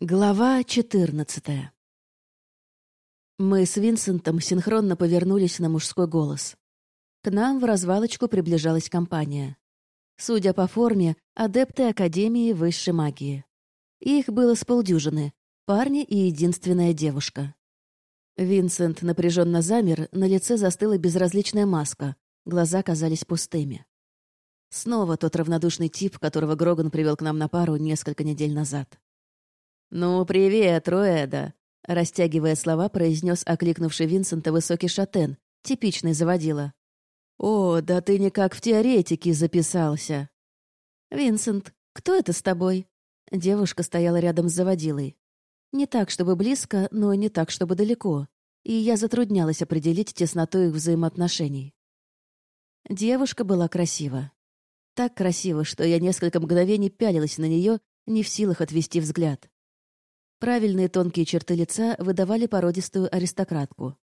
Глава 14 Мы с Винсентом синхронно повернулись на мужской голос. К нам в развалочку приближалась компания. Судя по форме, адепты Академии высшей магии. Их было с полдюжины, парни и единственная девушка. Винсент напряженно замер, на лице застыла безразличная маска, глаза казались пустыми. Снова тот равнодушный тип, которого Гроган привел к нам на пару несколько недель назад. «Ну, привет, Руэда!» Растягивая слова, произнес окликнувший Винсента высокий шатен, типичный заводила. «О, да ты никак в теоретике записался!» «Винсент, кто это с тобой?» Девушка стояла рядом с заводилой. Не так, чтобы близко, но не так, чтобы далеко. И я затруднялась определить тесноту их взаимоотношений. Девушка была красива. Так красиво, что я несколько мгновений пялилась на нее, не в силах отвести взгляд. Правильные тонкие черты лица выдавали породистую аристократку.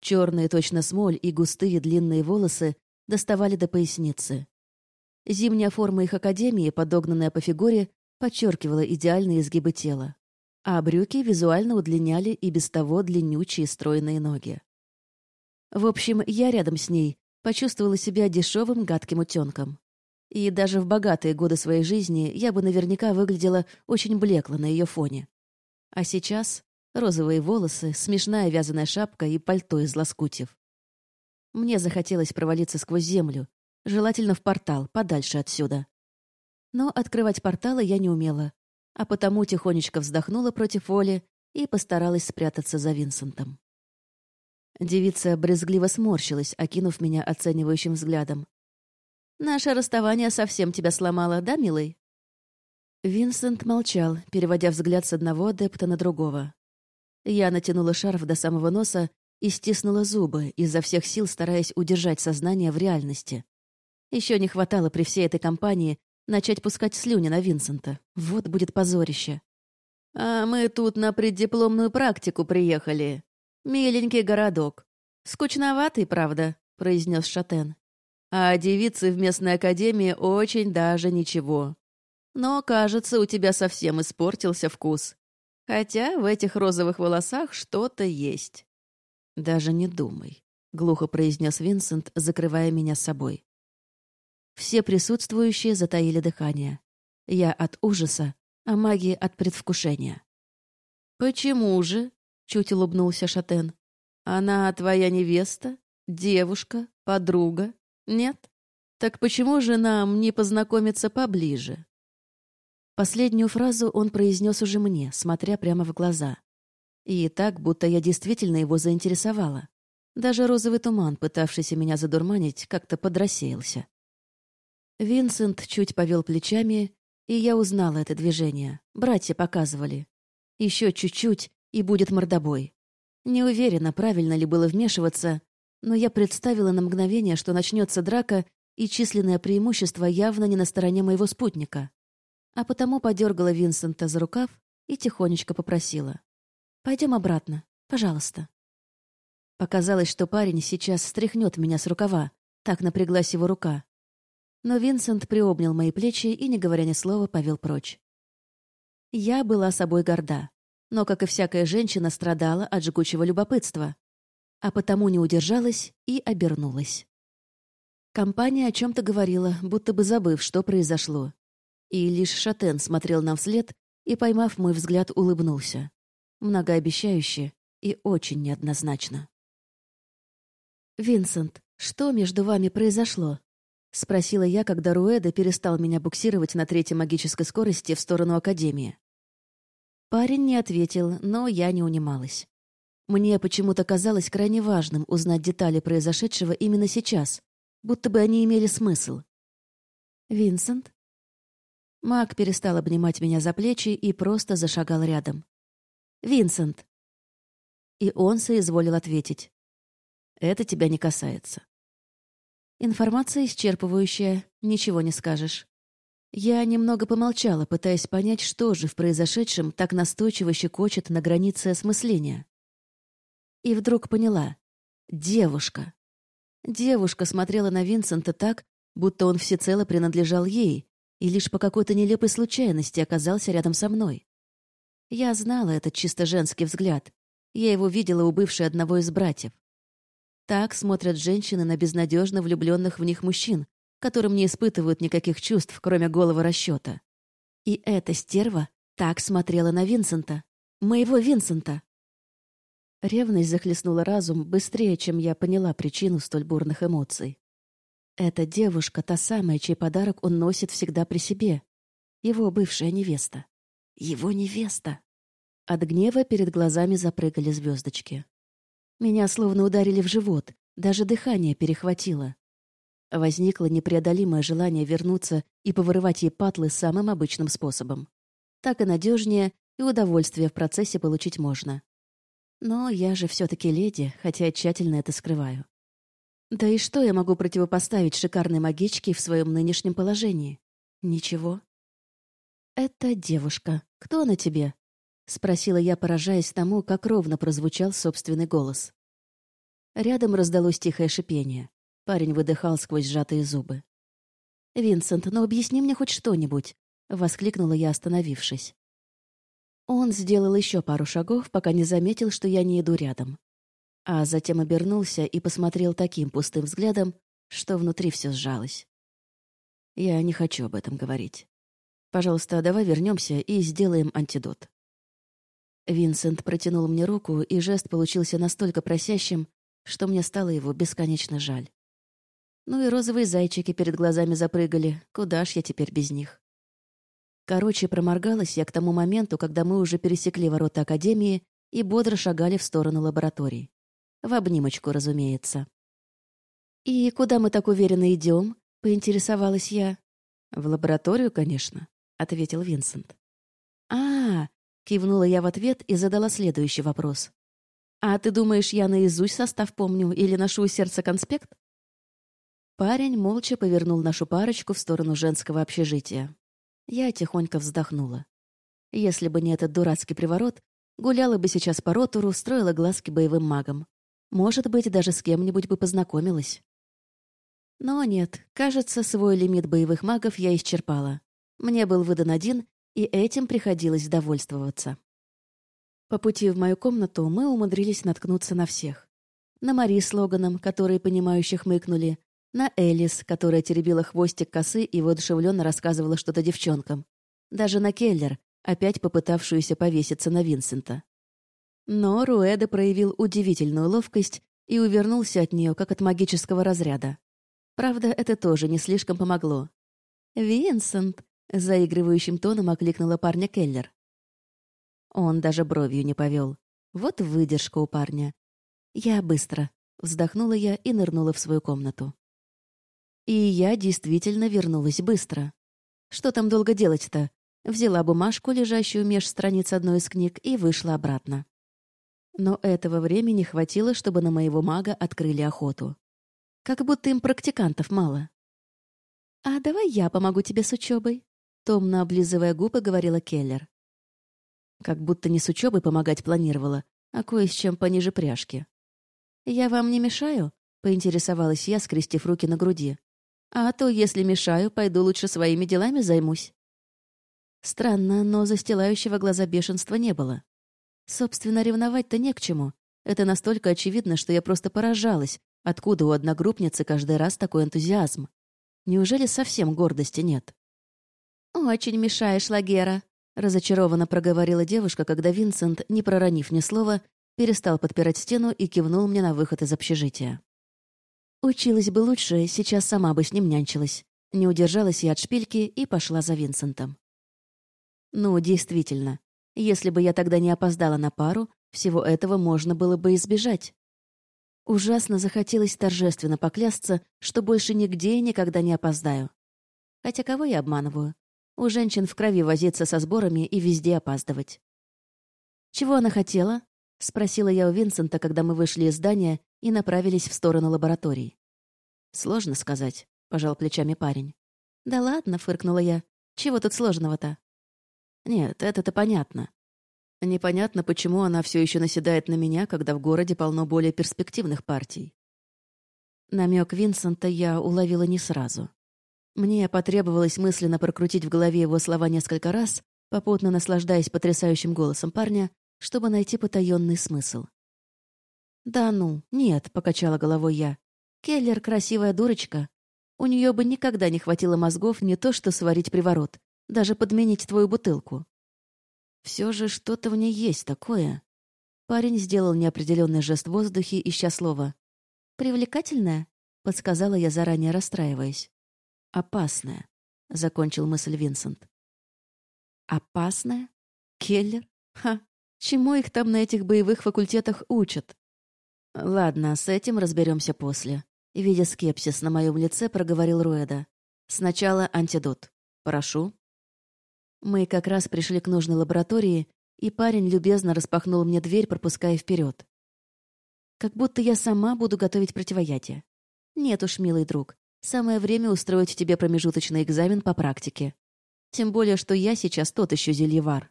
Черные точно смоль и густые длинные волосы доставали до поясницы. Зимняя форма их академии, подогнанная по фигуре, подчеркивала идеальные изгибы тела. А брюки визуально удлиняли и без того длиннючие стройные ноги. В общем, я рядом с ней почувствовала себя дешевым гадким утенком. И даже в богатые годы своей жизни я бы наверняка выглядела очень блекло на ее фоне. А сейчас розовые волосы, смешная вязаная шапка и пальто из лоскутьев. Мне захотелось провалиться сквозь землю, желательно в портал, подальше отсюда. Но открывать порталы я не умела, а потому тихонечко вздохнула против воли и постаралась спрятаться за Винсентом. Девица брезгливо сморщилась, окинув меня оценивающим взглядом. «Наше расставание совсем тебя сломало, да, милый?» Винсент молчал, переводя взгляд с одного адепта на другого. Я натянула шарф до самого носа и стиснула зубы, изо всех сил стараясь удержать сознание в реальности. Еще не хватало при всей этой компании начать пускать слюни на Винсента. Вот будет позорище. «А мы тут на преддипломную практику приехали. Миленький городок. Скучноватый, правда», — произнес Шатен. «А девицы в местной академии очень даже ничего. Но, кажется, у тебя совсем испортился вкус. Хотя в этих розовых волосах что-то есть. Даже не думай, — глухо произнес Винсент, закрывая меня собой. Все присутствующие затаили дыхание. Я от ужаса, а маги от предвкушения. «Почему же?» — чуть улыбнулся Шатен. «Она твоя невеста? Девушка? Подруга? Нет? Так почему же нам не познакомиться поближе?» Последнюю фразу он произнес уже мне, смотря прямо в глаза. И так, будто я действительно его заинтересовала. Даже розовый туман, пытавшийся меня задурманить, как-то подрассеялся. Винсент чуть повел плечами, и я узнала это движение. Братья показывали. Еще чуть-чуть, и будет мордобой. Не уверена, правильно ли было вмешиваться, но я представила на мгновение, что начнется драка, и численное преимущество явно не на стороне моего спутника а потому подергала Винсента за рукав и тихонечко попросила. «Пойдем обратно, пожалуйста». Показалось, что парень сейчас стряхнет меня с рукава, так напряглась его рука. Но Винсент приобнял мои плечи и, не говоря ни слова, повел прочь. Я была собой горда, но, как и всякая женщина, страдала от жгучего любопытства, а потому не удержалась и обернулась. Компания о чем-то говорила, будто бы забыв, что произошло, и лишь Шатен смотрел нам вслед и, поймав мой взгляд, улыбнулся. Многообещающе и очень неоднозначно. «Винсент, что между вами произошло?» — спросила я, когда Руэда перестал меня буксировать на третьей магической скорости в сторону Академии. Парень не ответил, но я не унималась. Мне почему-то казалось крайне важным узнать детали произошедшего именно сейчас, будто бы они имели смысл. «Винсент?» Маг перестал обнимать меня за плечи и просто зашагал рядом. «Винсент!» И он соизволил ответить. «Это тебя не касается». Информация исчерпывающая, ничего не скажешь. Я немного помолчала, пытаясь понять, что же в произошедшем так настойчиво щекочет на границе осмысления. И вдруг поняла. Девушка. Девушка смотрела на Винсента так, будто он всецело принадлежал ей, и лишь по какой-то нелепой случайности оказался рядом со мной. Я знала этот чисто женский взгляд. Я его видела у бывшей одного из братьев. Так смотрят женщины на безнадежно влюбленных в них мужчин, которым не испытывают никаких чувств, кроме голого расчета. И эта стерва так смотрела на Винсента. Моего Винсента. Ревность захлестнула разум быстрее, чем я поняла причину столь бурных эмоций. Эта девушка — та самая, чей подарок он носит всегда при себе. Его бывшая невеста. Его невеста. От гнева перед глазами запрыгали звездочки. Меня словно ударили в живот, даже дыхание перехватило. Возникло непреодолимое желание вернуться и повырывать ей патлы самым обычным способом. Так и надежнее, и удовольствие в процессе получить можно. Но я же все таки леди, хотя тщательно это скрываю. Да и что я могу противопоставить шикарной магичке в своем нынешнем положении? Ничего. «Это девушка. Кто она тебе?» — спросила я, поражаясь тому, как ровно прозвучал собственный голос. Рядом раздалось тихое шипение. Парень выдыхал сквозь сжатые зубы. «Винсент, ну объясни мне хоть что-нибудь», — воскликнула я, остановившись. Он сделал еще пару шагов, пока не заметил, что я не иду рядом. А затем обернулся и посмотрел таким пустым взглядом, что внутри все сжалось. Я не хочу об этом говорить. Пожалуйста, давай вернемся и сделаем антидот. Винсент протянул мне руку, и жест получился настолько просящим, что мне стало его бесконечно жаль. Ну и розовые зайчики перед глазами запрыгали. Куда ж я теперь без них? Короче, проморгалась я к тому моменту, когда мы уже пересекли ворота Академии и бодро шагали в сторону лабораторий. В обнимочку, разумеется. «И куда мы так уверенно идем? поинтересовалась я. «В лабораторию, конечно», — ответил Винсент. «А, Кивнула я в ответ и задала следующий вопрос. «А ты думаешь, я наизусть состав помню или ношу у сердца конспект?» Парень молча повернул нашу парочку в сторону женского общежития. Я тихонько вздохнула. Если бы не этот дурацкий приворот, гуляла бы сейчас по ротору, строила глазки боевым магам. Может быть, даже с кем-нибудь бы познакомилась. Но нет, кажется, свой лимит боевых магов я исчерпала. Мне был выдан один, и этим приходилось довольствоваться. По пути в мою комнату мы умудрились наткнуться на всех. На Мари с Логаном, которые понимающих мыкнули, на Элис, которая теребила хвостик косы и воодушевленно рассказывала что-то девчонкам. Даже на Келлер, опять попытавшуюся повеситься на Винсента. Но Руэда проявил удивительную ловкость и увернулся от нее, как от магического разряда. Правда, это тоже не слишком помогло. «Винсент!» Заигрывающим тоном окликнула парня Келлер. Он даже бровью не повел. Вот выдержка у парня. Я быстро. Вздохнула я и нырнула в свою комнату. И я действительно вернулась быстро. Что там долго делать-то? Взяла бумажку, лежащую меж страниц одной из книг, и вышла обратно. Но этого времени хватило, чтобы на моего мага открыли охоту. Как будто им практикантов мало. «А давай я помогу тебе с учебой, Томно облизывая губы, говорила Келлер. Как будто не с учебой помогать планировала, а кое с чем пониже пряжки. «Я вам не мешаю?» — поинтересовалась я, скрестив руки на груди. «А то, если мешаю, пойду лучше своими делами займусь». Странно, но застилающего глаза бешенства не было. Собственно, ревновать-то не к чему. Это настолько очевидно, что я просто поражалась, откуда у одногруппницы каждый раз такой энтузиазм. Неужели совсем гордости нет? «Очень мешаешь, Лагера», — разочарованно проговорила девушка, когда Винсент, не проронив ни слова, перестал подпирать стену и кивнул мне на выход из общежития. Училась бы лучше, сейчас сама бы с ним нянчилась. Не удержалась я от шпильки и пошла за Винсентом. Ну, действительно, если бы я тогда не опоздала на пару, всего этого можно было бы избежать. Ужасно захотелось торжественно поклясться, что больше нигде и никогда не опоздаю. Хотя кого я обманываю? У женщин в крови возиться со сборами и везде опаздывать. «Чего она хотела?» — спросила я у Винсента, когда мы вышли из здания и направились в сторону лабораторий. «Сложно сказать», — пожал плечами парень. «Да ладно», — фыркнула я. «Чего тут сложного-то?» «Нет, это-то понятно. Непонятно, почему она все еще наседает на меня, когда в городе полно более перспективных партий». Намек Винсента я уловила не сразу. Мне потребовалось мысленно прокрутить в голове его слова несколько раз, попутно наслаждаясь потрясающим голосом парня, чтобы найти потаенный смысл. «Да ну, нет», — покачала головой я. «Келлер — красивая дурочка. У нее бы никогда не хватило мозгов не то что сварить приворот, даже подменить твою бутылку. Все же что-то в ней есть такое». Парень сделал неопределенный жест в воздухе, ища слово. «Привлекательная?» — подсказала я, заранее расстраиваясь. «Опасная», — закончил мысль Винсент. «Опасная? Келлер? Ха! Чему их там на этих боевых факультетах учат?» «Ладно, с этим разберемся после», — видя скепсис на моем лице, проговорил Руэда. «Сначала антидот. Прошу». Мы как раз пришли к нужной лаборатории, и парень любезно распахнул мне дверь, пропуская вперед. Как будто я сама буду готовить противоядие. Нет уж, милый друг, самое время устроить тебе промежуточный экзамен по практике. Тем более, что я сейчас тот еще зельевар.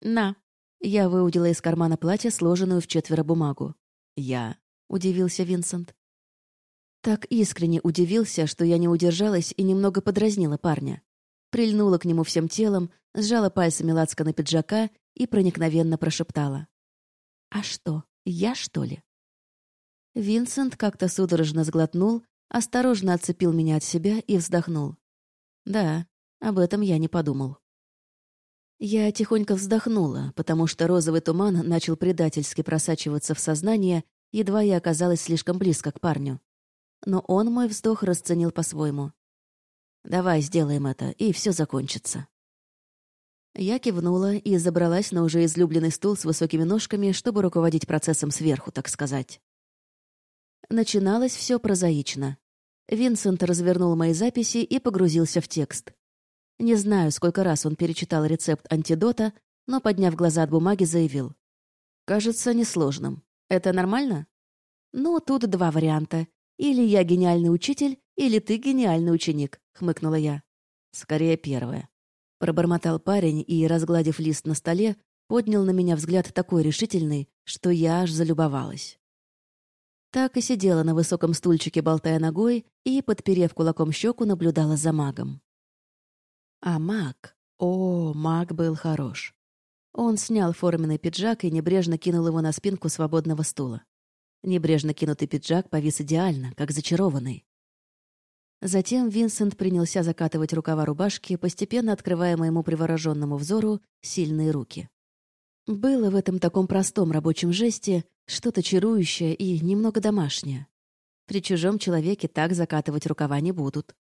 На. Я выудила из кармана платья сложенную в четверо бумагу. Я. Удивился Винсент. Так искренне удивился, что я не удержалась и немного подразнила парня. Прильнула к нему всем телом, сжала пальцами на пиджака и проникновенно прошептала. «А что, я, что ли?» Винсент как-то судорожно сглотнул, осторожно отцепил меня от себя и вздохнул. «Да, об этом я не подумал». Я тихонько вздохнула, потому что розовый туман начал предательски просачиваться в сознание, едва я оказалась слишком близко к парню. Но он мой вздох расценил по-своему. «Давай сделаем это, и все закончится». Я кивнула и забралась на уже излюбленный стул с высокими ножками, чтобы руководить процессом сверху, так сказать. Начиналось все прозаично. Винсент развернул мои записи и погрузился в текст. Не знаю, сколько раз он перечитал рецепт антидота, но, подняв глаза от бумаги, заявил. «Кажется несложным. Это нормально?» «Ну, тут два варианта. Или я гениальный учитель, или ты гениальный ученик», — хмыкнула я. «Скорее первое». Пробормотал парень и, разгладив лист на столе, поднял на меня взгляд такой решительный, что я аж залюбовалась. Так и сидела на высоком стульчике, болтая ногой, и, подперев кулаком щеку, наблюдала за магом. А маг... О, маг был хорош. Он снял форменный пиджак и небрежно кинул его на спинку свободного стула. Небрежно кинутый пиджак повис идеально, как зачарованный. Затем Винсент принялся закатывать рукава рубашки, постепенно открывая моему привороженному взору сильные руки. Было в этом таком простом рабочем жесте что-то чарующее и немного домашнее. При чужом человеке так закатывать рукава не будут.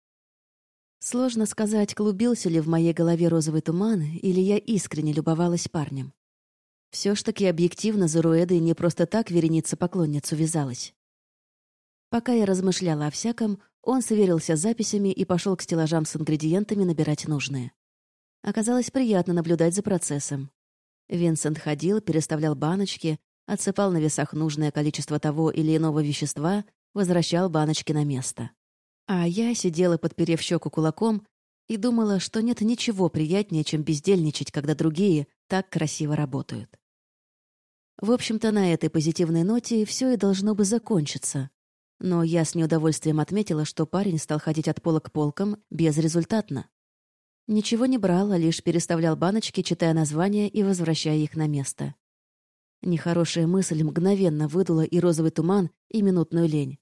Сложно сказать, клубился ли в моей голове розовый туман, или я искренне любовалась парнем. Все ж таки объективно за Руэдой не просто так вереница поклонницу вязалась. Пока я размышляла о всяком, он сверился с записями и пошел к стеллажам с ингредиентами набирать нужные. Оказалось приятно наблюдать за процессом. Винсент ходил, переставлял баночки, отсыпал на весах нужное количество того или иного вещества, возвращал баночки на место. А я сидела, подперев щеку кулаком, и думала, что нет ничего приятнее, чем бездельничать, когда другие так красиво работают. В общем-то, на этой позитивной ноте все и должно бы закончиться. Но я с неудовольствием отметила, что парень стал ходить от пола к полкам безрезультатно. Ничего не брал, а лишь переставлял баночки, читая названия и возвращая их на место. Нехорошая мысль мгновенно выдула и розовый туман, и минутную лень.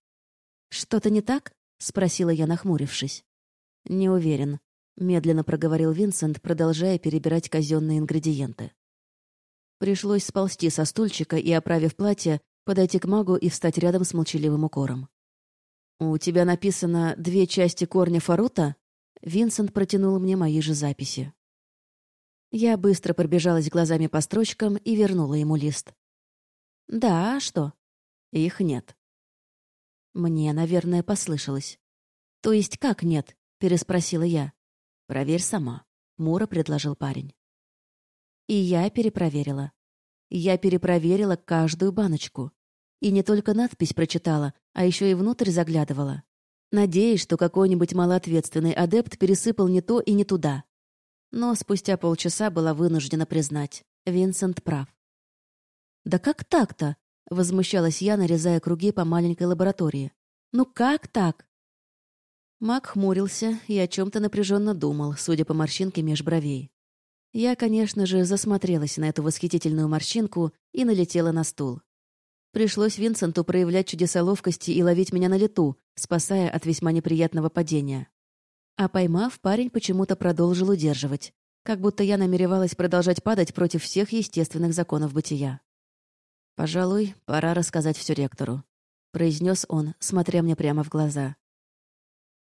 «Что-то не так?» — спросила я, нахмурившись. «Не уверен», — медленно проговорил Винсент, продолжая перебирать казенные ингредиенты. Пришлось сползти со стульчика и, оправив платье, подойти к магу и встать рядом с молчаливым укором. «У тебя написано «две части корня фарута»?» Винсент протянул мне мои же записи. Я быстро пробежалась глазами по строчкам и вернула ему лист. «Да, а что?» «Их нет». Мне, наверное, послышалось. «То есть как нет?» — переспросила я. «Проверь сама», — Мура предложил парень. И я перепроверила. Я перепроверила каждую баночку. И не только надпись прочитала, а еще и внутрь заглядывала. Надеюсь, что какой-нибудь малоответственный адепт пересыпал не то и не туда. Но спустя полчаса была вынуждена признать. Винсент прав. «Да как так-то?» — возмущалась я, нарезая круги по маленькой лаборатории. «Ну как так?» Мак хмурился и о чем-то напряженно думал, судя по морщинке меж бровей. Я, конечно же, засмотрелась на эту восхитительную морщинку и налетела на стул. Пришлось Винсенту проявлять чудеса ловкости и ловить меня на лету, спасая от весьма неприятного падения. А поймав, парень почему-то продолжил удерживать, как будто я намеревалась продолжать падать против всех естественных законов бытия. «Пожалуй, пора рассказать все ректору», — произнес он, смотря мне прямо в глаза.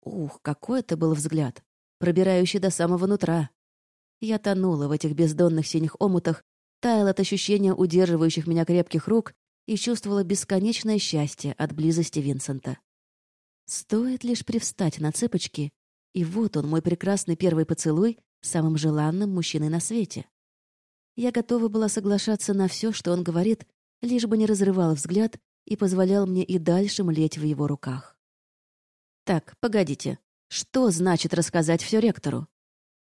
Ух, какой это был взгляд, пробирающий до самого нутра. Я тонула в этих бездонных синих омутах, таяла от ощущения удерживающих меня крепких рук и чувствовала бесконечное счастье от близости Винсента. Стоит лишь привстать на цыпочки, и вот он, мой прекрасный первый поцелуй, самым желанным мужчиной на свете. Я готова была соглашаться на все, что он говорит, лишь бы не разрывал взгляд и позволял мне и дальше млеть в его руках. «Так, погодите. Что значит рассказать все ректору?»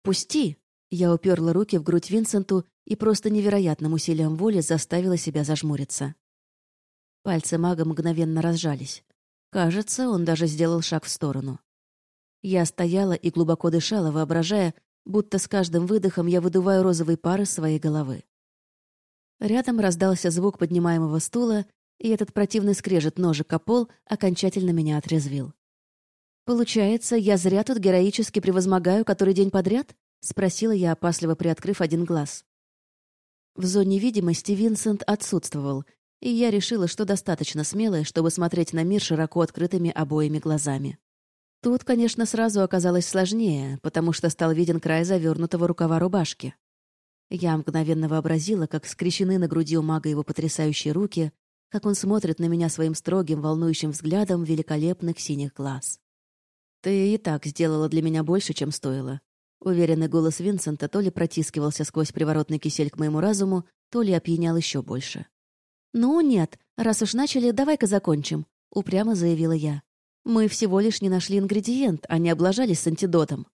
«Пусти!» Я уперла руки в грудь Винсенту и просто невероятным усилием воли заставила себя зажмуриться. Пальцы мага мгновенно разжались. Кажется, он даже сделал шаг в сторону. Я стояла и глубоко дышала, воображая, будто с каждым выдохом я выдуваю розовый пар из своей головы. Рядом раздался звук поднимаемого стула, и этот противный скрежет ножик о пол окончательно меня отрезвил. «Получается, я зря тут героически превозмогаю который день подряд?» — спросила я, опасливо приоткрыв один глаз. В зоне видимости Винсент отсутствовал, и я решила, что достаточно смелая, чтобы смотреть на мир широко открытыми обоими глазами. Тут, конечно, сразу оказалось сложнее, потому что стал виден край завернутого рукава рубашки. Я мгновенно вообразила, как скрещены на груди у мага его потрясающие руки, как он смотрит на меня своим строгим, волнующим взглядом великолепных синих глаз. «Ты и так сделала для меня больше, чем стоило». Уверенный голос Винсента то ли протискивался сквозь приворотный кисель к моему разуму, то ли опьянял еще больше. «Ну нет, раз уж начали, давай-ка закончим», — упрямо заявила я. «Мы всего лишь не нашли ингредиент, а не облажались с антидотом».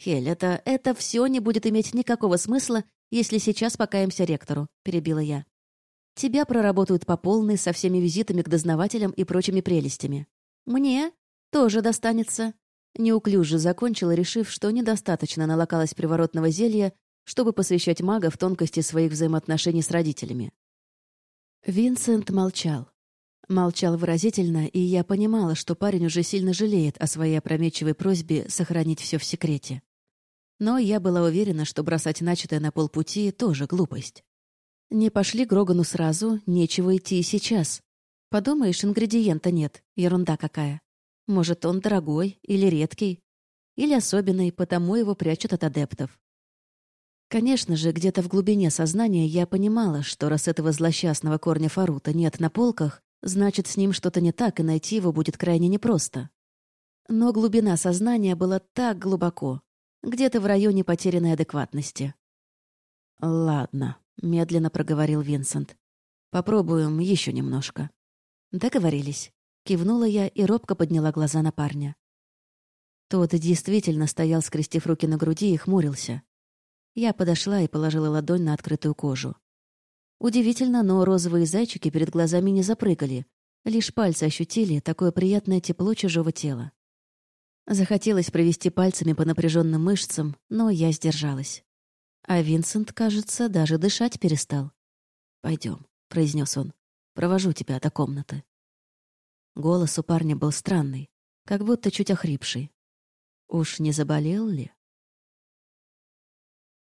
«Хель, это, это все не будет иметь никакого смысла, если сейчас покаемся ректору», — перебила я. «Тебя проработают по полной со всеми визитами к дознавателям и прочими прелестями. Мне тоже достанется». Неуклюже закончила, решив, что недостаточно налокалась приворотного зелья, чтобы посвящать мага в тонкости своих взаимоотношений с родителями. Винсент молчал. Молчал выразительно, и я понимала, что парень уже сильно жалеет о своей опрометчивой просьбе сохранить все в секрете. Но я была уверена, что бросать начатое на полпути — тоже глупость. Не пошли к Рогану сразу, нечего идти и сейчас. Подумаешь, ингредиента нет, ерунда какая. Может, он дорогой или редкий, или особенный, потому его прячут от адептов. Конечно же, где-то в глубине сознания я понимала, что раз этого злосчастного корня фарута нет на полках, значит, с ним что-то не так, и найти его будет крайне непросто. Но глубина сознания была так глубоко, где-то в районе потерянной адекватности. «Ладно», — медленно проговорил Винсент. «Попробуем еще немножко». «Договорились». Кивнула я и робко подняла глаза на парня. Тот действительно стоял, скрестив руки на груди, и хмурился. Я подошла и положила ладонь на открытую кожу. Удивительно, но розовые зайчики перед глазами не запрыгали. Лишь пальцы ощутили такое приятное тепло чужого тела. Захотелось провести пальцами по напряженным мышцам, но я сдержалась. А Винсент, кажется, даже дышать перестал. Пойдем, произнес он. «Провожу тебя до комнаты». Голос у парня был странный, как будто чуть охрипший. Уж не заболел ли?